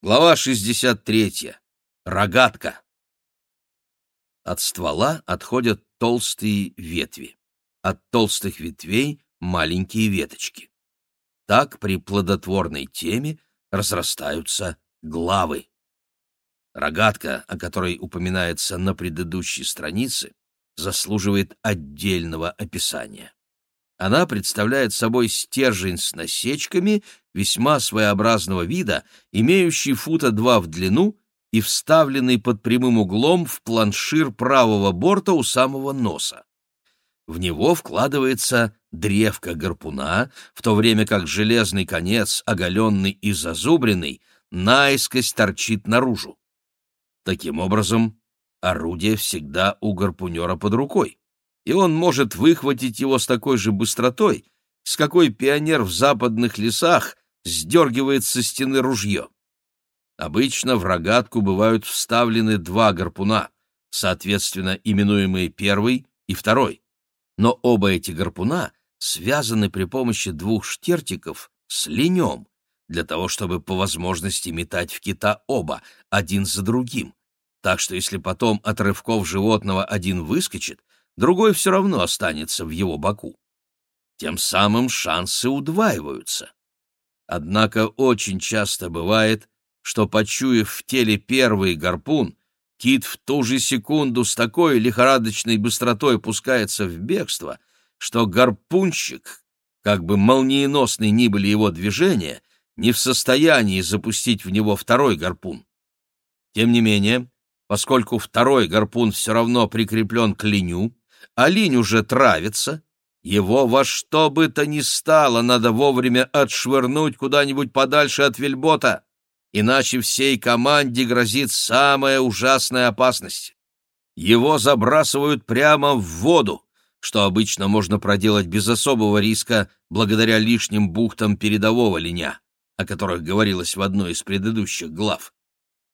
Глава 63. Рогатка. От ствола отходят толстые ветви. От толстых ветвей маленькие веточки. Так при плодотворной теме разрастаются главы. Рогатка, о которой упоминается на предыдущей странице, заслуживает отдельного описания. Она представляет собой стержень с насечками весьма своеобразного вида, имеющий фута два в длину и вставленный под прямым углом в планшир правого борта у самого носа. В него вкладывается древко гарпуна, в то время как железный конец, оголенный и зазубренный, наискось торчит наружу. Таким образом, орудие всегда у гарпунера под рукой, и он может выхватить его с такой же быстротой, с какой пионер в западных лесах сдергивает со стены ружье. Обычно в рогатку бывают вставлены два гарпуна, соответственно, именуемые первый и второй. Но оба эти гарпуна связаны при помощи двух штертиков с ленем, для того, чтобы по возможности метать в кита оба, один за другим. Так что если потом от рывков животного один выскочит, другой все равно останется в его боку. Тем самым шансы удваиваются. Однако очень часто бывает, что, почуяв в теле первый гарпун, Кит в ту же секунду с такой лихорадочной быстротой пускается в бегство, что гарпунщик, как бы молниеносны ни были его движения, не в состоянии запустить в него второй гарпун. Тем не менее, поскольку второй гарпун все равно прикреплен к линю, а линь уже травится, его во что бы то ни стало надо вовремя отшвырнуть куда-нибудь подальше от вельбота иначе всей команде грозит самая ужасная опасность. Его забрасывают прямо в воду, что обычно можно проделать без особого риска благодаря лишним бухтам передового линя, о которых говорилось в одной из предыдущих глав.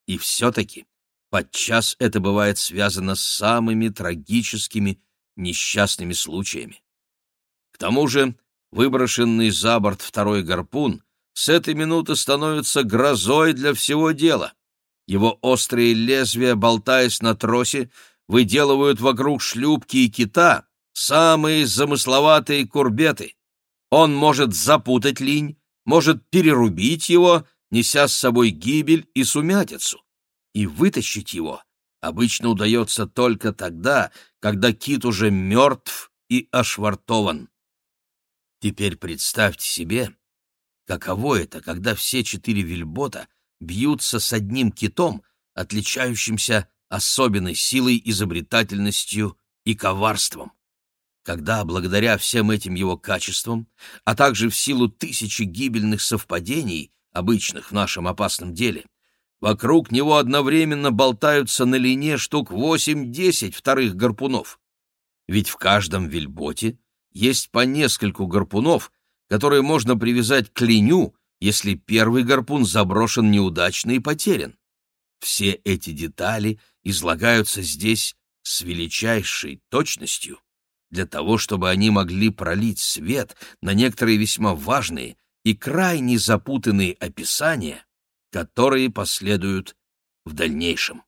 И все-таки подчас это бывает связано с самыми трагическими несчастными случаями. К тому же выброшенный за борт второй гарпун с этой минуты становится грозой для всего дела. Его острые лезвия, болтаясь на тросе, выделывают вокруг шлюпки и кита самые замысловатые курбеты. Он может запутать линь, может перерубить его, неся с собой гибель и сумятицу. И вытащить его обычно удается только тогда, когда кит уже мертв и ошвартован. Теперь представьте себе, Каково это, когда все четыре вельбота бьются с одним китом, отличающимся особенной силой, изобретательностью и коварством? Когда, благодаря всем этим его качествам, а также в силу тысячи гибельных совпадений, обычных в нашем опасном деле, вокруг него одновременно болтаются на лине штук восемь-десять вторых гарпунов. Ведь в каждом вельботе есть по нескольку гарпунов, которые можно привязать к линю, если первый гарпун заброшен неудачно и потерян. Все эти детали излагаются здесь с величайшей точностью для того, чтобы они могли пролить свет на некоторые весьма важные и крайне запутанные описания, которые последуют в дальнейшем.